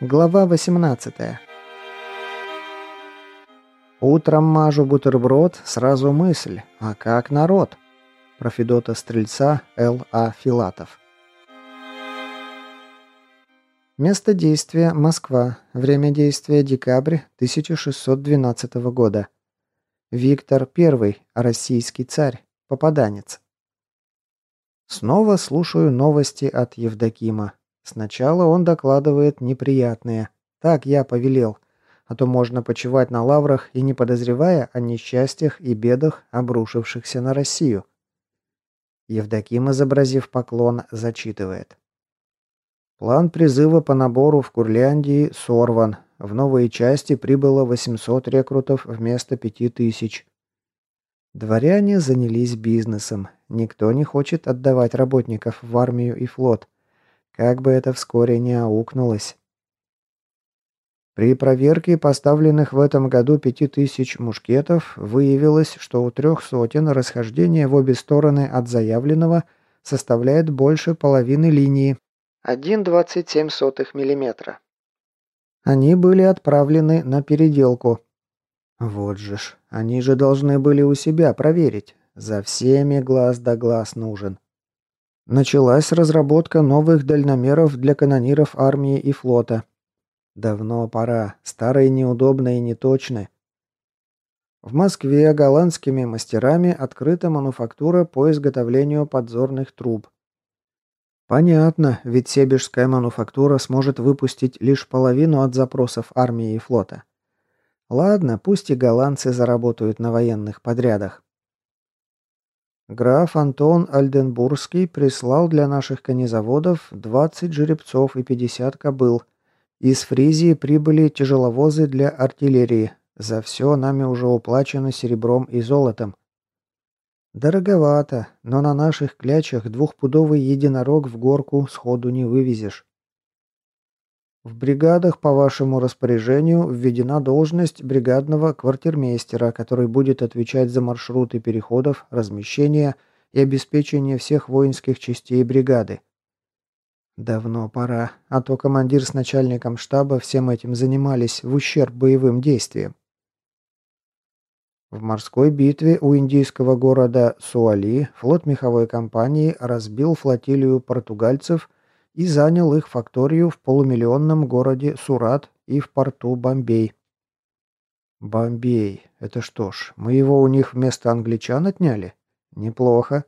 Глава 18 Утром мажу бутерброд, сразу мысль, а как народ? Про Федота Стрельца Л.А. Филатов. Место действия – Москва. Время действия – декабрь 1612 года. Виктор I, российский царь, попаданец. Снова слушаю новости от Евдокима. Сначала он докладывает неприятные. Так я повелел. А то можно почивать на лаврах и не подозревая о несчастьях и бедах, обрушившихся на Россию. Евдоким, изобразив поклон, зачитывает. План призыва по набору в Курляндии сорван. В новые части прибыло 800 рекрутов вместо 5000. Дворяне занялись бизнесом. Никто не хочет отдавать работников в армию и флот. Как бы это вскоре не аукнулось. При проверке поставленных в этом году 5000 мушкетов выявилось, что у трех сотен расхождение в обе стороны от заявленного составляет больше половины линии 1,27 мм. Они были отправлены на переделку. Вот же ж, они же должны были у себя проверить. За всеми глаз да глаз нужен. Началась разработка новых дальномеров для канониров армии и флота. Давно пора, старые неудобные и неточны. В Москве голландскими мастерами открыта мануфактура по изготовлению подзорных труб. Понятно, ведь Себежская мануфактура сможет выпустить лишь половину от запросов армии и флота. Ладно, пусть и голландцы заработают на военных подрядах. Граф Антон Альденбургский прислал для наших конезаводов 20 жеребцов и 50 кобыл. Из Фризии прибыли тяжеловозы для артиллерии. За все нами уже уплачено серебром и золотом. Дороговато, но на наших клячах двухпудовый единорог в горку сходу не вывезешь. В бригадах по вашему распоряжению введена должность бригадного квартирмейстера, который будет отвечать за маршруты переходов, размещения и обеспечение всех воинских частей бригады. Давно пора, а то командир с начальником штаба всем этим занимались в ущерб боевым действиям. В морской битве у индийского города Суали флот меховой компании разбил флотилию португальцев и занял их факторию в полумиллионном городе Сурат и в порту Бомбей. Бомбей. Это что ж, мы его у них вместо англичан отняли? Неплохо.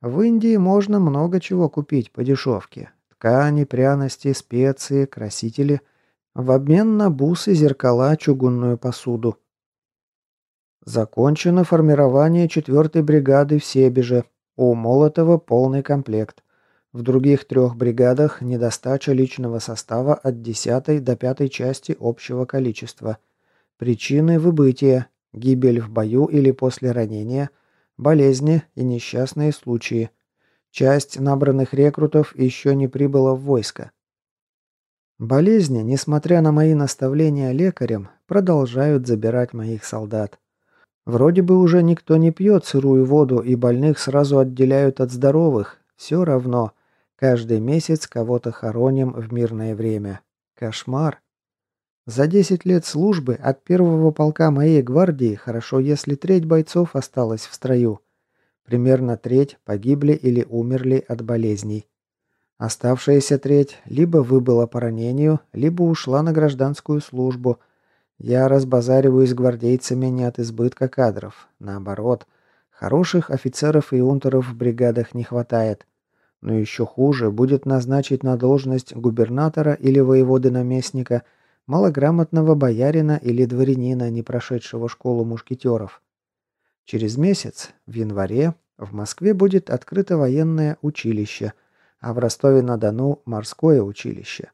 В Индии можно много чего купить по дешевке. Ткани, пряности, специи, красители. В обмен на бусы, зеркала, чугунную посуду. Закончено формирование 4-й бригады в Себеже. У Молотова полный комплект. В других трех бригадах недостача личного состава от 10 до 5 части общего количества. Причины выбытия, гибель в бою или после ранения, болезни и несчастные случаи. Часть набранных рекрутов еще не прибыла в войско. Болезни, несмотря на мои наставления лекарям, продолжают забирать моих солдат. Вроде бы уже никто не пьет сырую воду и больных сразу отделяют от здоровых. Все равно – Каждый месяц кого-то хороним в мирное время. Кошмар. За 10 лет службы от первого полка моей гвардии хорошо, если треть бойцов осталась в строю. Примерно треть погибли или умерли от болезней. Оставшаяся треть либо выбыла по ранению, либо ушла на гражданскую службу. Я разбазариваюсь с гвардейцами не от избытка кадров. Наоборот, хороших офицеров и унтеров в бригадах не хватает. Но еще хуже будет назначить на должность губернатора или воеводы-наместника малограмотного боярина или дворянина, не прошедшего школу мушкетеров. Через месяц, в январе, в Москве будет открыто военное училище, а в Ростове-на-Дону – морское училище.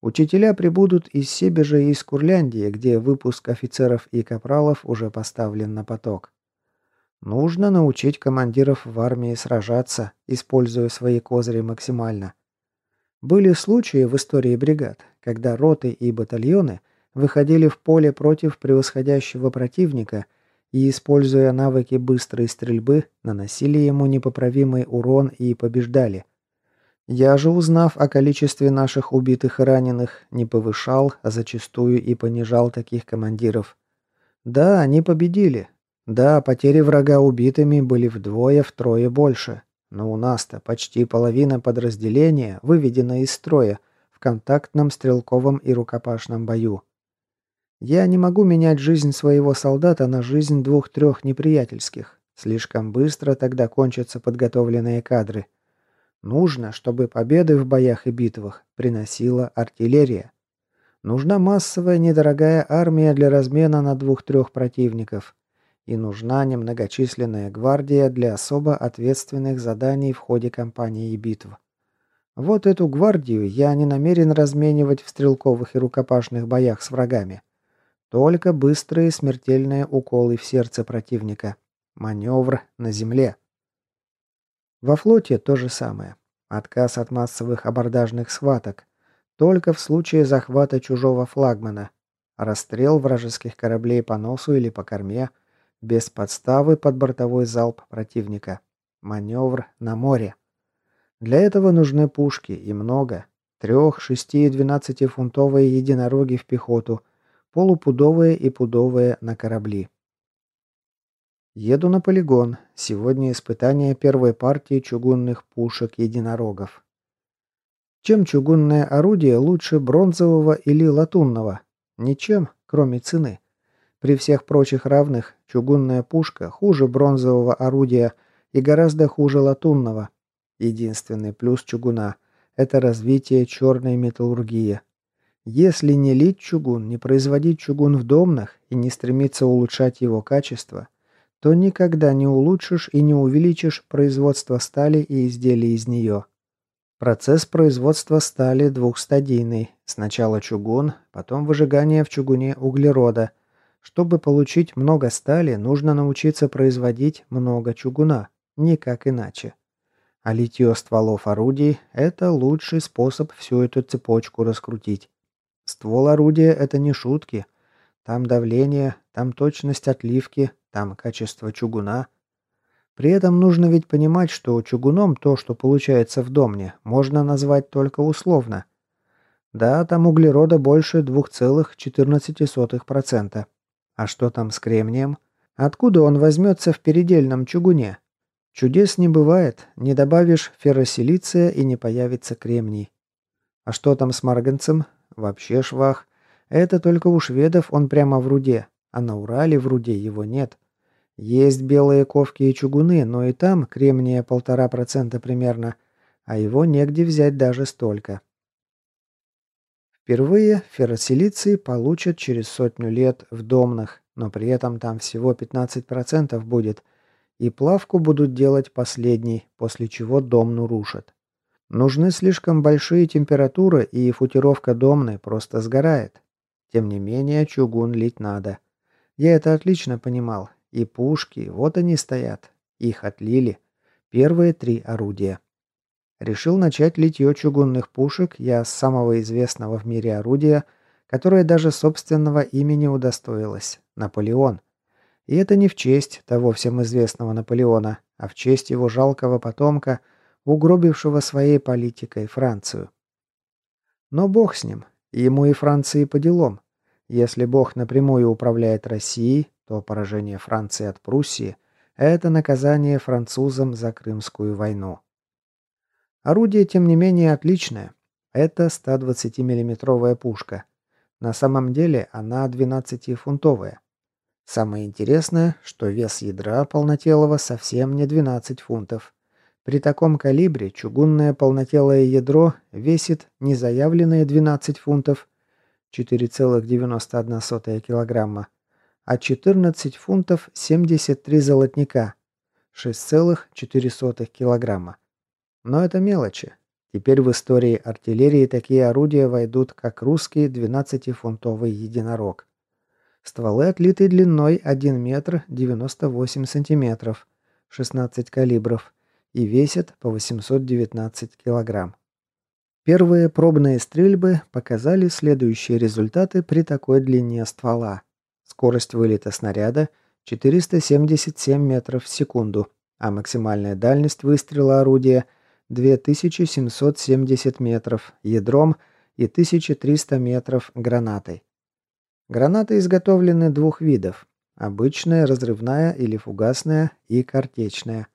Учителя прибудут из Себежа и из Курляндии, где выпуск офицеров и капралов уже поставлен на поток. Нужно научить командиров в армии сражаться, используя свои козыри максимально. Были случаи в истории бригад, когда роты и батальоны выходили в поле против превосходящего противника и, используя навыки быстрой стрельбы, наносили ему непоправимый урон и побеждали. Я же, узнав о количестве наших убитых и раненых, не повышал, а зачастую и понижал таких командиров. Да, они победили. Да, потери врага убитыми были вдвое-втрое больше. Но у нас-то почти половина подразделения выведена из строя в контактном стрелковом и рукопашном бою. Я не могу менять жизнь своего солдата на жизнь двух-трех неприятельских. Слишком быстро тогда кончатся подготовленные кадры. Нужно, чтобы победы в боях и битвах приносила артиллерия. Нужна массовая недорогая армия для размена на двух-трех противников. И нужна немногочисленная гвардия для особо ответственных заданий в ходе кампании и битв. Вот эту гвардию я не намерен разменивать в стрелковых и рукопашных боях с врагами. Только быстрые смертельные уколы в сердце противника. Маневр на земле. Во флоте то же самое. Отказ от массовых абордажных схваток. Только в случае захвата чужого флагмана. Расстрел вражеских кораблей по носу или по корме. Без подставы под бортовой залп противника. Маневр на море. Для этого нужны пушки, и много. Трех, шести и двенадцатифунтовые единороги в пехоту, полупудовые и пудовые на корабли. Еду на полигон. Сегодня испытание первой партии чугунных пушек-единорогов. Чем чугунное орудие лучше бронзового или латунного? Ничем, кроме цены. При всех прочих равных, чугунная пушка хуже бронзового орудия и гораздо хуже латунного. Единственный плюс чугуна – это развитие черной металлургии. Если не лить чугун, не производить чугун в домнах и не стремиться улучшать его качество – то никогда не улучшишь и не увеличишь производство стали и изделий из нее. Процесс производства стали двухстадийный. Сначала чугун, потом выжигание в чугуне углерода. Чтобы получить много стали, нужно научиться производить много чугуна. Никак иначе. А литье стволов орудий – это лучший способ всю эту цепочку раскрутить. Ствол орудия – это не шутки. Там давление, там точность отливки, там качество чугуна. При этом нужно ведь понимать, что чугуном то, что получается в домне, можно назвать только условно. Да, там углерода больше 2,14%. А что там с кремнием? Откуда он возьмется в передельном чугуне? Чудес не бывает, не добавишь ферросилиция и не появится кремний. А что там с марганцем? Вообще швах. Это только у шведов он прямо в руде, а на Урале в руде его нет. Есть белые ковки и чугуны, но и там кремния полтора процента примерно, а его негде взять даже столько. Впервые ферросилиций получат через сотню лет в домнах, но при этом там всего 15% будет, и плавку будут делать последней, после чего домну рушат. Нужны слишком большие температуры, и футировка домны просто сгорает. Тем не менее, чугун лить надо. Я это отлично понимал, и пушки, вот они стоят. Их отлили. Первые три орудия. Решил начать литье чугунных пушек я с самого известного в мире орудия, которое даже собственного имени удостоилось – Наполеон. И это не в честь того всем известного Наполеона, а в честь его жалкого потомка, угробившего своей политикой Францию. Но бог с ним, ему и Франции по делам. Если бог напрямую управляет Россией, то поражение Франции от Пруссии – это наказание французам за Крымскую войну. Орудие, тем не менее, отличное. Это 120 миллиметровая пушка. На самом деле она 12-фунтовая. Самое интересное, что вес ядра полнотелого совсем не 12 фунтов. При таком калибре чугунное полнотелое ядро весит незаявленные 12 фунтов 4,91 килограмма, а 14 фунтов 73 золотника, 6,4 килограмма. Но это мелочи. Теперь в истории артиллерии такие орудия войдут, как русский 12-фунтовый единорог. Стволы отлиты длиной 1 метр 98 сантиметров, 16 калибров и весят по 819 килограмм. Первые пробные стрельбы показали следующие результаты при такой длине ствола. Скорость вылета снаряда 477 метров в секунду, а максимальная дальность выстрела орудия 2770 метров ядром и 1300 метров гранатой. Гранаты изготовлены двух видов – обычная, разрывная или фугасная и картечная.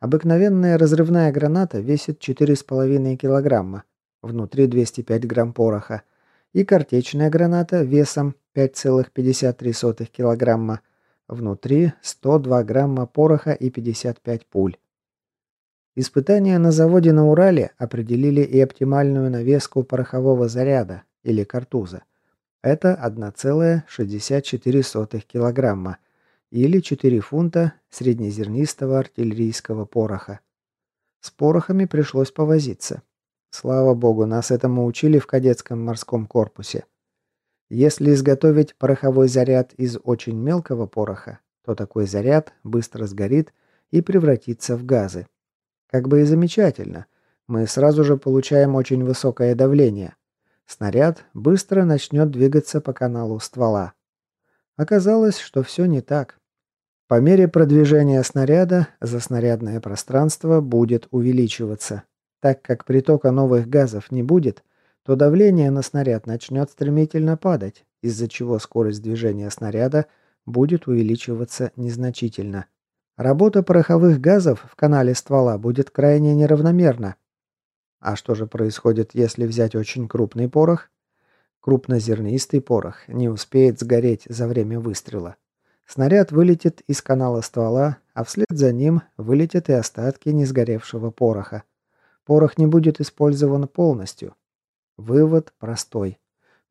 Обыкновенная разрывная граната весит 4,5 килограмма, внутри 205 грамм пороха, и картечная граната весом 5,53 килограмма, внутри 102 грамма пороха и 55 пуль. Испытания на заводе на Урале определили и оптимальную навеску порохового заряда, или картуза. Это 1,64 килограмма, или 4 фунта среднезернистого артиллерийского пороха. С порохами пришлось повозиться. Слава богу, нас этому учили в кадетском морском корпусе. Если изготовить пороховой заряд из очень мелкого пороха, то такой заряд быстро сгорит и превратится в газы. Как бы и замечательно. Мы сразу же получаем очень высокое давление. Снаряд быстро начнет двигаться по каналу ствола. Оказалось, что все не так. По мере продвижения снаряда заснарядное пространство будет увеличиваться. Так как притока новых газов не будет, то давление на снаряд начнет стремительно падать, из-за чего скорость движения снаряда будет увеличиваться незначительно. Работа пороховых газов в канале ствола будет крайне неравномерна. А что же происходит, если взять очень крупный порох? Крупнозернистый порох не успеет сгореть за время выстрела. Снаряд вылетит из канала ствола, а вслед за ним вылетят и остатки несгоревшего пороха. Порох не будет использован полностью. Вывод простой.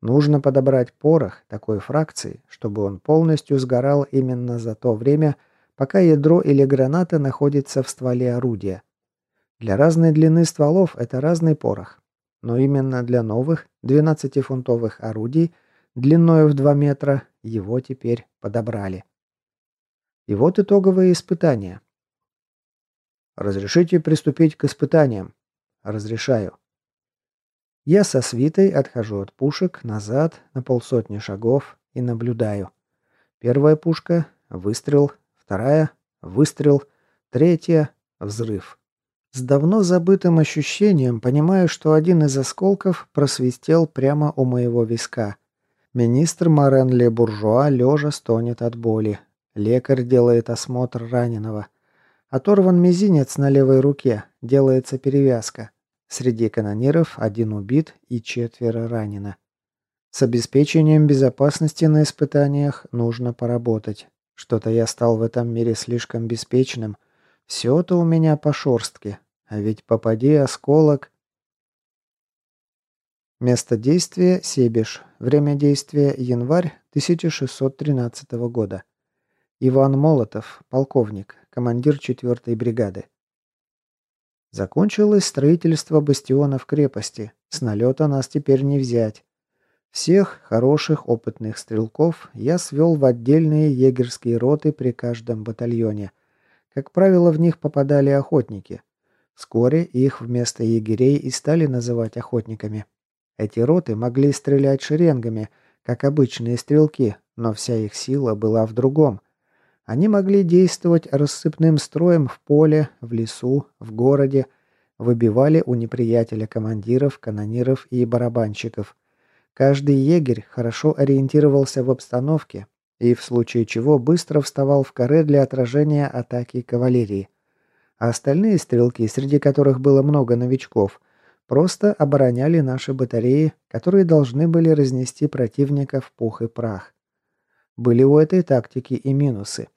Нужно подобрать порох такой фракции, чтобы он полностью сгорал именно за то время, пока ядро или граната находится в стволе орудия. Для разной длины стволов это разный порох. Но именно для новых 12-фунтовых орудий длиной в 2 метра его теперь подобрали. И вот итоговые испытания. «Разрешите приступить к испытаниям?» «Разрешаю». Я со свитой отхожу от пушек назад на полсотни шагов и наблюдаю. Первая пушка — выстрел, Вторая — выстрел. Третья — взрыв. С давно забытым ощущением понимаю, что один из осколков просвистел прямо у моего виска. Министр Морен Ле Буржуа лежа стонет от боли. Лекарь делает осмотр раненого. Оторван мизинец на левой руке, делается перевязка. Среди канониров один убит и четверо ранено. С обеспечением безопасности на испытаниях нужно поработать. Что-то я стал в этом мире слишком беспечным. Все-то у меня по шорстке. А ведь попади осколок... Место действия – Себеж. Время действия – январь 1613 года. Иван Молотов, полковник, командир 4-й бригады. Закончилось строительство бастионов крепости. С налета нас теперь не взять. Всех хороших опытных стрелков я свел в отдельные егерские роты при каждом батальоне. Как правило, в них попадали охотники. Вскоре их вместо егерей и стали называть охотниками. Эти роты могли стрелять шеренгами, как обычные стрелки, но вся их сила была в другом. Они могли действовать рассыпным строем в поле, в лесу, в городе, выбивали у неприятеля командиров, канониров и барабанщиков – Каждый егерь хорошо ориентировался в обстановке и в случае чего быстро вставал в каре для отражения атаки кавалерии. А остальные стрелки, среди которых было много новичков, просто обороняли наши батареи, которые должны были разнести противника в пух и прах. Были у этой тактики и минусы.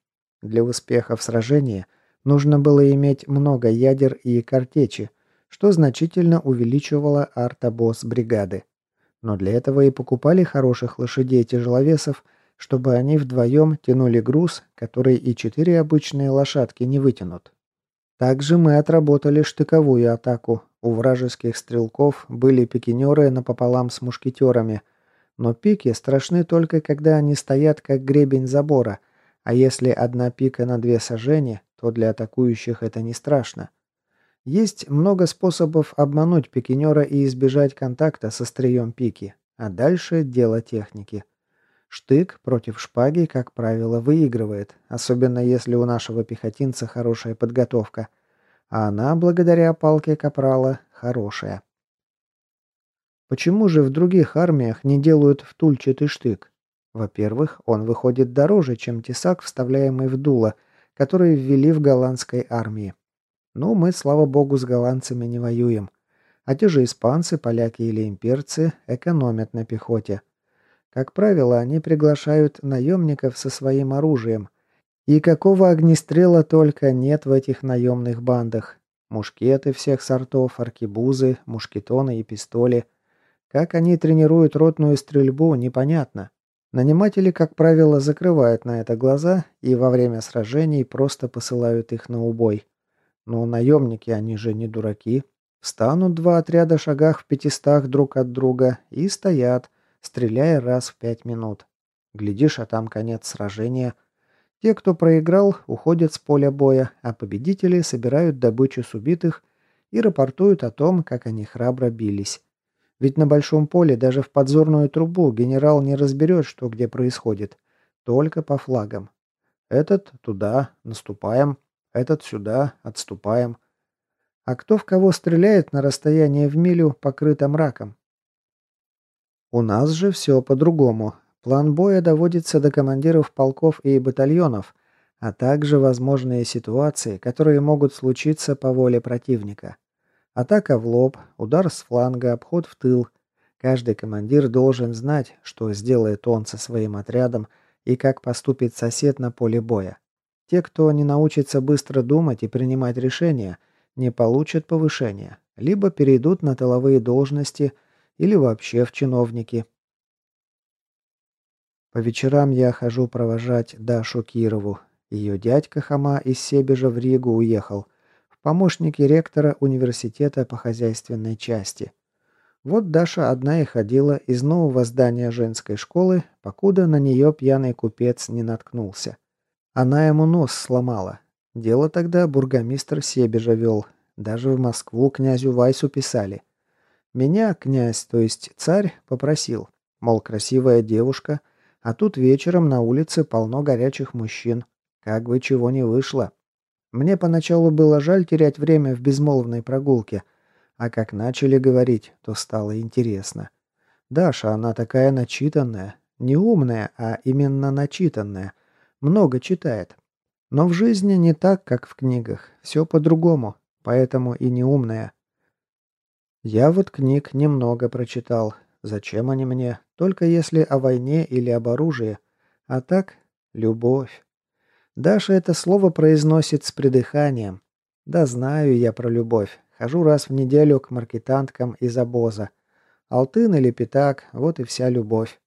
Для успеха в сражении нужно было иметь много ядер и картечи, что значительно увеличивало артобоз бригады. Но для этого и покупали хороших лошадей-тяжеловесов, чтобы они вдвоем тянули груз, который и четыре обычные лошадки не вытянут. Также мы отработали штыковую атаку. У вражеских стрелков были пикинеры напополам с мушкетерами. Но пики страшны только, когда они стоят как гребень забора, а если одна пика на две сажени, то для атакующих это не страшно. Есть много способов обмануть пикинера и избежать контакта со острием пики, а дальше дело техники. Штык против шпаги, как правило, выигрывает, особенно если у нашего пехотинца хорошая подготовка. А она, благодаря палке Капрала, хорошая. Почему же в других армиях не делают втульчатый штык? Во-первых, он выходит дороже, чем тесак, вставляемый в дуло, который ввели в голландской армии. Ну, мы, слава богу, с голландцами не воюем. А те же испанцы, поляки или имперцы экономят на пехоте. Как правило, они приглашают наемников со своим оружием. И какого огнестрела только нет в этих наемных бандах. Мушкеты всех сортов, аркебузы, мушкетоны и пистоли. Как они тренируют ротную стрельбу, непонятно. Наниматели, как правило, закрывают на это глаза и во время сражений просто посылают их на убой. Но наемники, они же не дураки. Встанут два отряда шагах в пятистах друг от друга и стоят, стреляя раз в пять минут. Глядишь, а там конец сражения. Те, кто проиграл, уходят с поля боя, а победители собирают добычу с убитых и рапортуют о том, как они храбро бились. Ведь на большом поле даже в подзорную трубу генерал не разберет, что где происходит. Только по флагам. Этот туда, наступаем. Этот сюда, отступаем. А кто в кого стреляет на расстоянии в милю, покрыто мраком? У нас же все по-другому. План боя доводится до командиров полков и батальонов, а также возможные ситуации, которые могут случиться по воле противника. Атака в лоб, удар с фланга, обход в тыл. Каждый командир должен знать, что сделает он со своим отрядом и как поступит сосед на поле боя. Те, кто не научится быстро думать и принимать решения, не получат повышения, либо перейдут на тыловые должности – или вообще в чиновники. По вечерам я хожу провожать Дашу Кирову. Ее дядька Хама из Себежа в Ригу уехал. В помощники ректора университета по хозяйственной части. Вот Даша одна и ходила из нового здания женской школы, покуда на нее пьяный купец не наткнулся. Она ему нос сломала. Дело тогда бургомистр Себежа вел. Даже в Москву князю Вайсу писали – меня князь, то есть царь, попросил. Мол, красивая девушка, а тут вечером на улице полно горячих мужчин. Как бы чего не вышло. Мне поначалу было жаль терять время в безмолвной прогулке, а как начали говорить, то стало интересно. Даша, она такая начитанная. Не умная, а именно начитанная. Много читает. Но в жизни не так, как в книгах. Все по-другому, поэтому и не умная. Я вот книг немного прочитал. Зачем они мне? Только если о войне или об оружии. А так, любовь. Даша это слово произносит с придыханием. Да знаю я про любовь. Хожу раз в неделю к маркетанткам из обоза. Алтын или пятак, вот и вся любовь.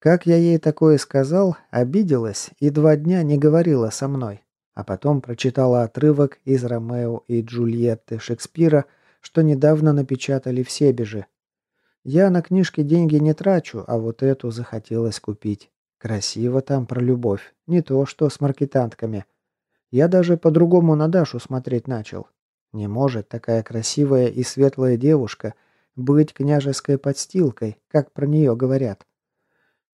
Как я ей такое сказал, обиделась и два дня не говорила со мной. А потом прочитала отрывок из «Ромео и Джульетты» Шекспира – что недавно напечатали в Себеже. Я на книжки деньги не трачу, а вот эту захотелось купить. Красиво там про любовь, не то что с маркетантками. Я даже по-другому на Дашу смотреть начал. Не может такая красивая и светлая девушка быть княжеской подстилкой, как про нее говорят.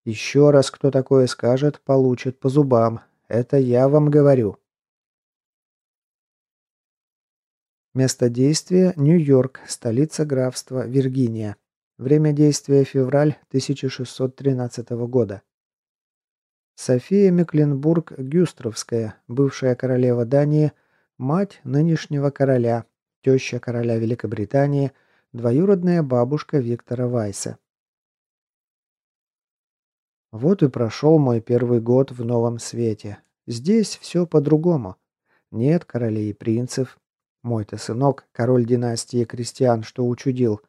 Еще раз кто такое скажет, получит по зубам. Это я вам говорю. Место действия – Нью-Йорк, столица графства Виргиния. Время действия – февраль 1613 года. София Мекленбург-Гюстровская, бывшая королева Дании, мать нынешнего короля, теща короля Великобритании, двоюродная бабушка Виктора Вайса. Вот и прошел мой первый год в новом свете. Здесь все по-другому. Нет королей и принцев, мой-то сынок, король династии крестьян, что учудил,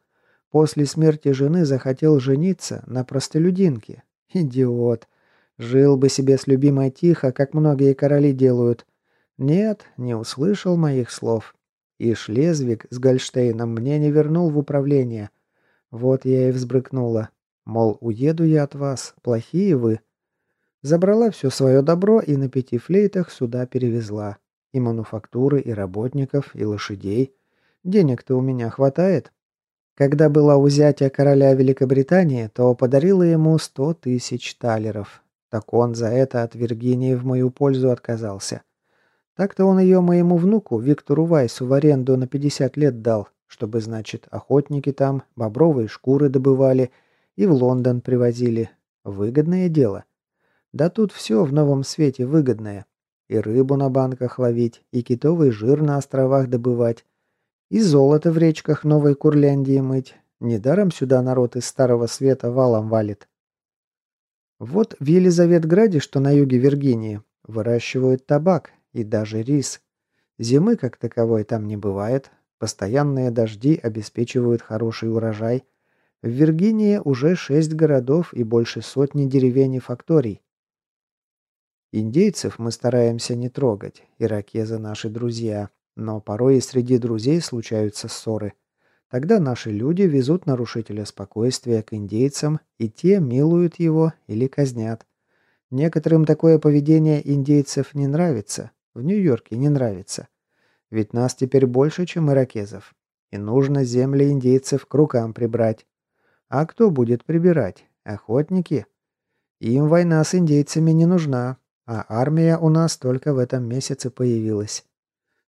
после смерти жены захотел жениться на простолюдинке. Идиот. Жил бы себе с любимой тихо, как многие короли делают. Нет, не услышал моих слов. И Шлезвиг с Гольштейном мне не вернул в управление. Вот я и взбрыкнула. Мол, уеду я от вас, плохие вы. Забрала все свое добро и на пяти флейтах сюда перевезла. И мануфактуры, и работников, и лошадей. Денег-то у меня хватает. Когда была у зятя короля Великобритании, то подарила ему сто тысяч талеров. Так он за это от Виргинии в мою пользу отказался. Так-то он ее моему внуку, Виктору Вайсу, в аренду на 50 лет дал, чтобы, значит, охотники там бобровые шкуры добывали и в Лондон привозили. Выгодное дело. Да тут все в новом свете выгодное. И рыбу на банках ловить, и китовый жир на островах добывать, и золото в речках Новой Курляндии мыть. Недаром сюда народ из Старого Света валом валит. Вот в Елизаветграде, что на юге Виргинии, выращивают табак и даже рис. Зимы как таковой там не бывает. Постоянные дожди обеспечивают хороший урожай. В Виргинии уже шесть городов и больше сотни деревень и факторий. Индейцев мы стараемся не трогать, иракезы наши друзья, но порой и среди друзей случаются ссоры. Тогда наши люди везут нарушителя спокойствия к индейцам, и те милуют его или казнят. Некоторым такое поведение индейцев не нравится, в Нью-Йорке не нравится. Ведь нас теперь больше, чем иракезов. И нужно земли индейцев к рукам прибрать. А кто будет прибирать? Охотники? Им война с индейцами не нужна, а армия у нас только в этом месяце появилась.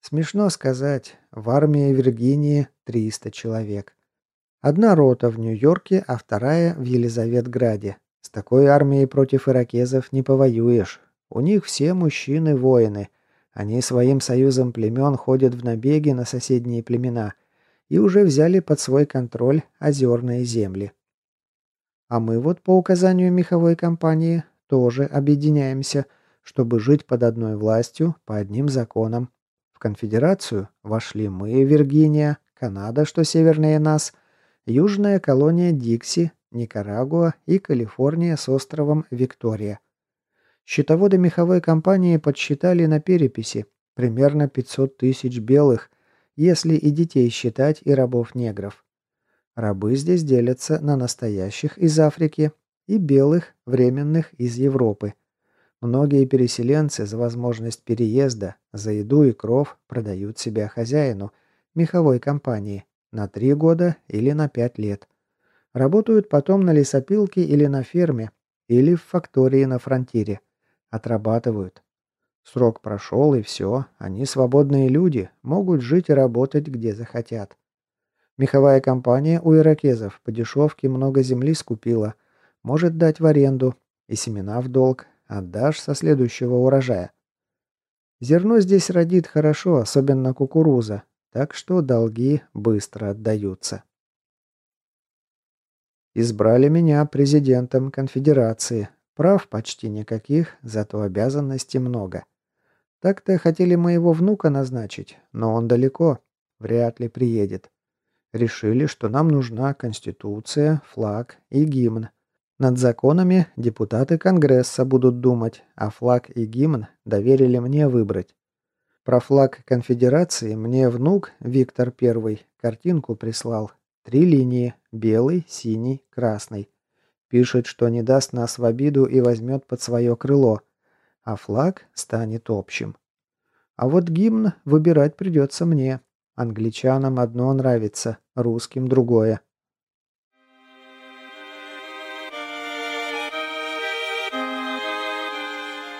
Смешно сказать, в армии Виргинии 300 человек. Одна рота в Нью-Йорке, а вторая в Елизаветграде. С такой армией против иракезов не повоюешь. У них все мужчины-воины. Они своим союзом племен ходят в набеги на соседние племена и уже взяли под свой контроль озерные земли. А мы вот по указанию меховой компании тоже объединяемся – чтобы жить под одной властью, по одним законам. В конфедерацию вошли мы, Виргиния, Канада, что севернее нас, южная колония Дикси, Никарагуа и Калифорния с островом Виктория. Счетоводы меховой компании подсчитали на переписи примерно 500 тысяч белых, если и детей считать, и рабов-негров. Рабы здесь делятся на настоящих из Африки и белых, временных из Европы. Многие переселенцы за возможность переезда, за еду и кров продают себя хозяину, меховой компании, на три года или на пять лет. Работают потом на лесопилке или на ферме, или в фактории на фронтире. Отрабатывают. Срок прошел и все, они свободные люди, могут жить и работать где захотят. Меховая компания у иракезов по дешевке много земли скупила, может дать в аренду, и семена в долг, Отдашь со следующего урожая. Зерно здесь родит хорошо, особенно кукуруза, так что долги быстро отдаются. Избрали меня президентом конфедерации. Прав почти никаких, зато обязанностей много. Так-то хотели моего внука назначить, но он далеко, вряд ли приедет. Решили, что нам нужна конституция, флаг и гимн. Над законами депутаты Конгресса будут думать, а флаг и гимн доверили мне выбрать. Про флаг конфедерации мне внук Виктор I картинку прислал. Три линии – белый, синий, красный. Пишет, что не даст нас в обиду и возьмет под свое крыло, а флаг станет общим. А вот гимн выбирать придется мне. Англичанам одно нравится, русским другое.